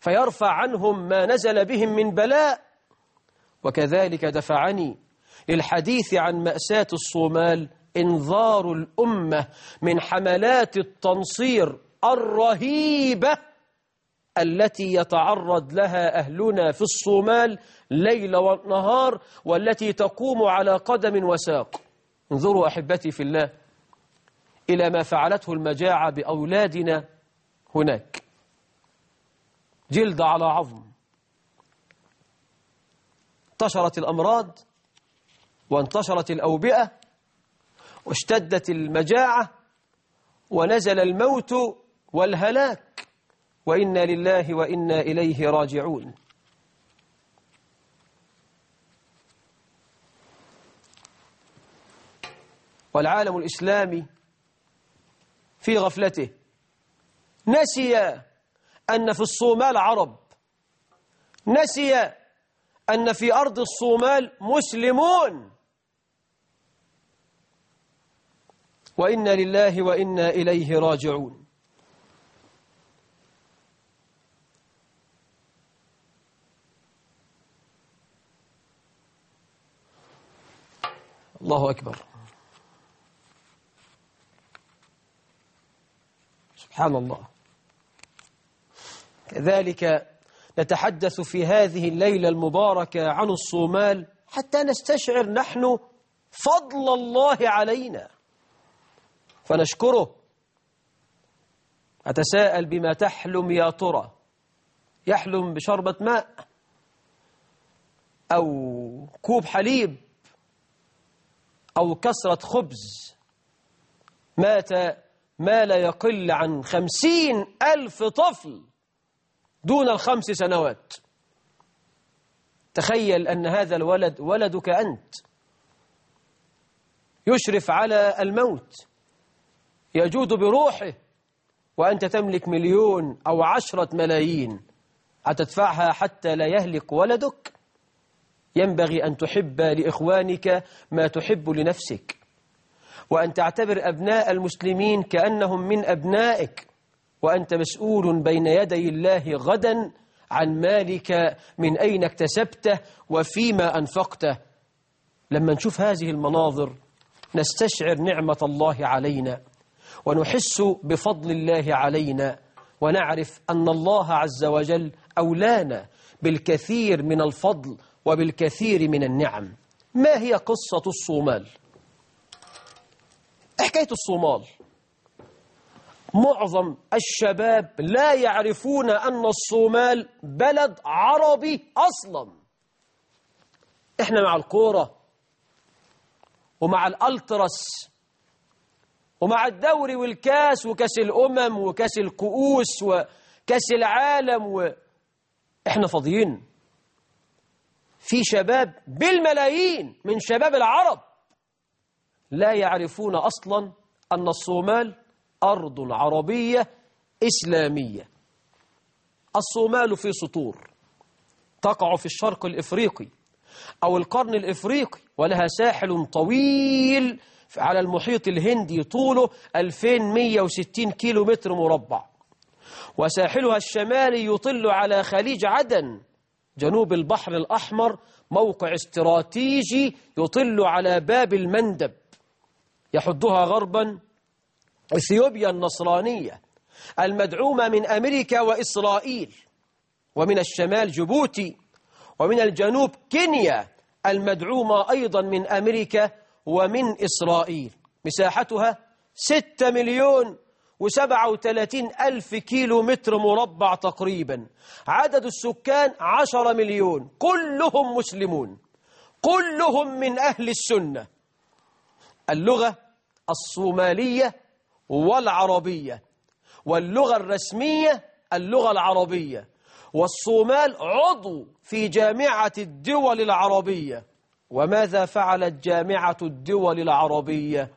فيرفع عنهم ما نزل بهم من بلاء. وكذلك دفعني للحديث عن مأساة الصومال انذار الأمة من حملات التنصير الرهيبة التي يتعرض لها أهلنا في الصومال ليل ونهار والتي تقوم على قدم وساق. انظروا أحبتي في الله إلى ما فعلته المجاعة بأولادنا هناك. جلد على عظم. انتشرت الأمراض وانتشرت الأوبئة واشتدت المجاعة ونزل الموت والهلاك. وإنا لله وإنا إليه راجعون. والعالم الإسلامي في غفلته نسي أن في الصومال عرب. نسي أن في أرض الصومال مسلمون. وإنا لله وإنا إليه راجعون. الله أكبر. سبحان الله. كذلك نتحدث في هذه الليلة المباركة عن الصومال حتى نستشعر نحن فضل الله علينا. فنشكره. أتساءل بما تحلم يا ترى؟ يحلم بشربة ماء أو كوب حليب أو كسرة خبز؟ مات ما لا يقل عن خمسين ألف طفل. دون الخمس سنوات. تخيل أن هذا الولد ولدك أنت. يشرف على الموت. يجود بروحه. وأنت تملك مليون أو عشرة ملايين. أتدفعها حتى لا يهلك ولدك؟ ينبغي أن تحب لإخوانك ما تحب لنفسك. وأن تعتبر أبناء المسلمين كأنهم من أبنائك. وأنت مسؤول بين يدي الله غدا عن مالك من أين اكتسبته وفيما أنفقته. لما نشوف هذه المناظر نستشعر نعمة الله علينا ونحس بفضل الله علينا ونعرف أن الله عز وجل أولانا بالكثير من الفضل وبالكثير من النعم. ما هي قصة الصومال؟ حكاية الصومال. معظم الشباب لا يعرفون أن الصومال بلد عربي أصلا. إحنا مع الكورة ومع الألترس ومع الدوري والكاس وكأس الأمم وكأس الكؤوس وكأس العالم و... إحنا فاضيين. في شباب بالملايين من شباب العرب لا يعرفون أصلا أن الصومال أرض عربية إسلامية. الصومال في سطور. تقع في الشرق الإفريقي أو القرن الإفريقي ولها ساحل طويل على المحيط الهندي طوله 2160 كيلو متر مربع. وساحلها الشمالي يطل على خليج عدن. جنوب البحر الأحمر موقع استراتيجي يطل على باب المندب. يحدها غربا إثيوبيا النصرانية المدعومة من أمريكا وإسرائيل ومن الشمال جيبوتي ومن الجنوب كينيا المدعومة أيضا من أمريكا ومن إسرائيل. مساحتها ستة مليون وسبعة وثلاثين ألف كيلو متر مربع تقريبا. عدد السكان عشر مليون. كلهم مسلمون. كلهم من أهل السنة. اللغة الصومالية والعربية واللغة الرسمية اللغة العربية والصومال عضو في جامعة الدول العربية. وماذا فعلت جامعة الدول العربية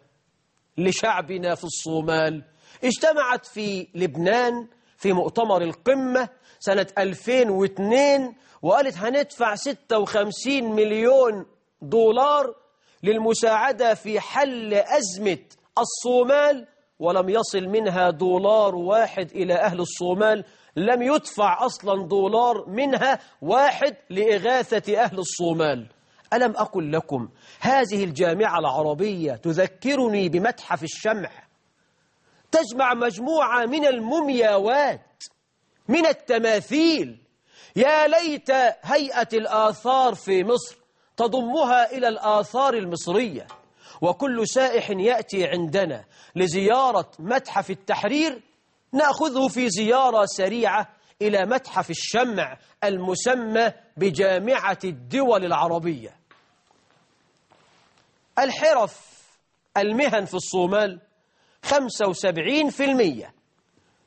لشعبنا في الصومال؟ اجتمعت في لبنان في مؤتمر القمة سنة 2002 وقالت هندفع 56 مليون دولار للمساعدة في حل أزمة الصومال ولم يصل منها دولار واحد إلى أهل الصومال لم يدفع أصلا دولار منها واحد لإغاثة أهل الصومال. ألم أقل لكم هذه الجامعة العربية تذكرني بمتحف الشمع. تجمع مجموعة من المومياوات من التماثيل. يا ليت هيئة الآثار في مصر تضمها إلى الآثار المصرية. وكل سائح يأتي عندنا لزيارة متحف التحرير نأخذه في زيارة سريعة إلى متحف الشمع المسمى بجامعة الدول العربية. الحرف المهن في الصومال 75%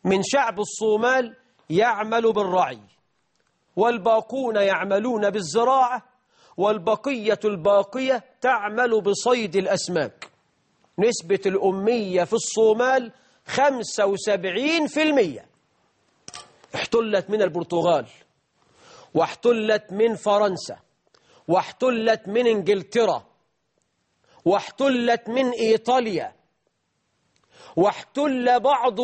من شعب الصومال يعمل بالرعي والباقون يعملون بالزراعة والبقية الباقية تعمل بصيد الأسماك. نسبة الأمية في الصومال 75% احتلت من البرتغال واحتلت من فرنسا واحتلت من إنجلترا واحتلت من إيطاليا واحتل بعض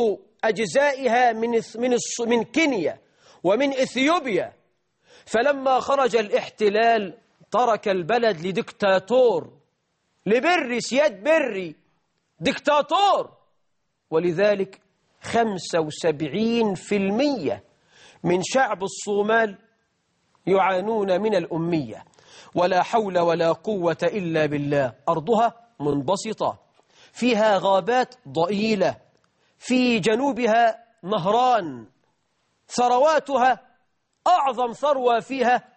أجزائها من من من كينيا ومن إثيوبيا. فلما خرج الاحتلال ترك البلد لدكتاتور. لبري سياد بري. دكتاتور. ولذلك 75% من شعب الصومال يعانون من الأمية. ولا حول ولا قوة إلا بالله. أرضها منبسطة. فيها غابات ضئيلة. في جنوبها نهران. ثرواتها أعظم ثروة فيها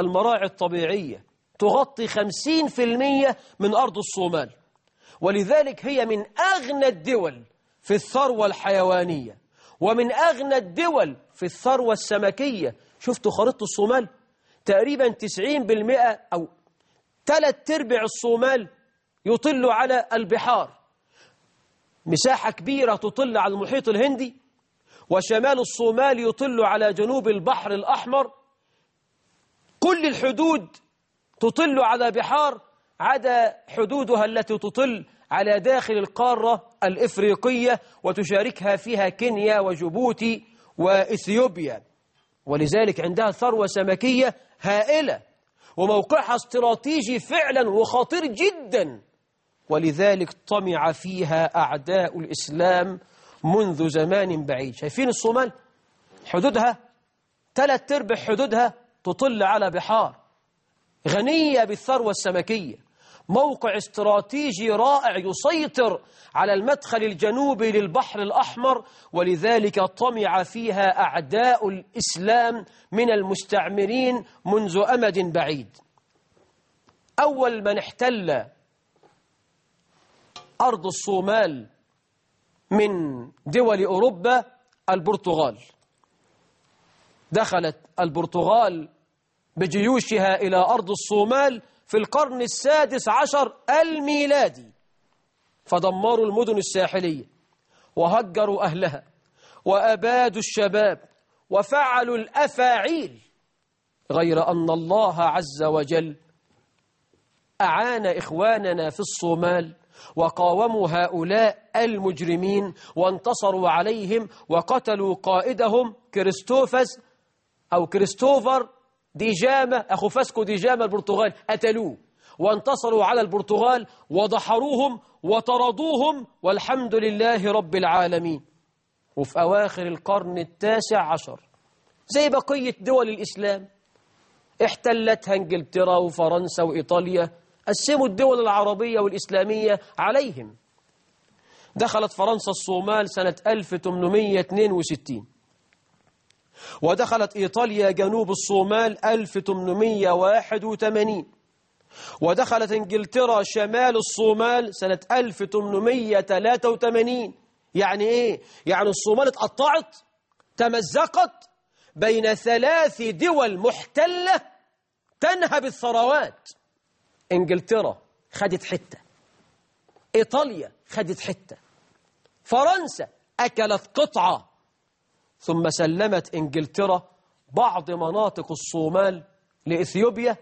المراعي الطبيعية تغطي 50% من أرض الصومال. ولذلك هي من أغنى الدول في الثروة الحيوانية ومن أغنى الدول في الثروة السمكية. شفتوا خريطة الصومال؟ تقريبا 90% أو ثلاث أرباع الصومال يطل على البحار. مساحة كبيرة تطل على المحيط الهندي وشمال الصومال يطل على جنوب البحر الأحمر. كل الحدود تطل على بحار عدا حدودها التي تطل على داخل القارة الإفريقية وتشاركها فيها كينيا وجيبوتي وإثيوبيا. ولذلك عندها ثروة سمكية هائلة وموقعها استراتيجي فعلا وخطير جدا. ولذلك طمع فيها أعداء الإسلام منذ زمان بعيد. شايفين الصومال؟ حدودها ثلاث أرباع حدودها تطل على بحار. غنية بالثروة السمكية موقع استراتيجي رائع يسيطر على المدخل الجنوبي للبحر الأحمر ولذلك طمع فيها أعداء الإسلام من المستعمرين منذ أمد بعيد. أول من احتل أرض الصومال من دول أوروبا البرتغال. دخلت البرتغال بجيوشها إلى أرض الصومال في القرن السادس عشر الميلادي. فدمروا المدن الساحلية وهجروا أهلها وأبادوا الشباب وفعلوا الأفاعيل غير أن الله عز وجل أعان إخواننا في الصومال وقاوموا هؤلاء المجرمين وانتصروا عليهم وقتلوا قائدهم كريستوفس أو كريستوفر ديجامة أخو فاسكو ديجامة البرتغال قتلوه وانتصروا على البرتغال ودحروهم وطردوهم والحمد لله رب العالمين. وفي أواخر القرن التاسع عشر زي بقية دول الإسلام احتلتها انجلترا وفرنسا وإيطاليا قسموا الدول العربية والإسلامية عليهم. دخلت فرنسا الصومال سنة 1862 ودخلت إيطاليا جنوب الصومال 1881 ودخلت إنجلترا شمال الصومال سنة 1883 يعني إيه؟ يعني الصومال اتقطعت تمزقت بين ثلاث دول محتلة تنهب الثروات. إنجلترا خدت حتة إيطاليا خدت حتة فرنسا أكلت قطعة. ثم سلمت إنجلترا بعض مناطق الصومال لإثيوبيا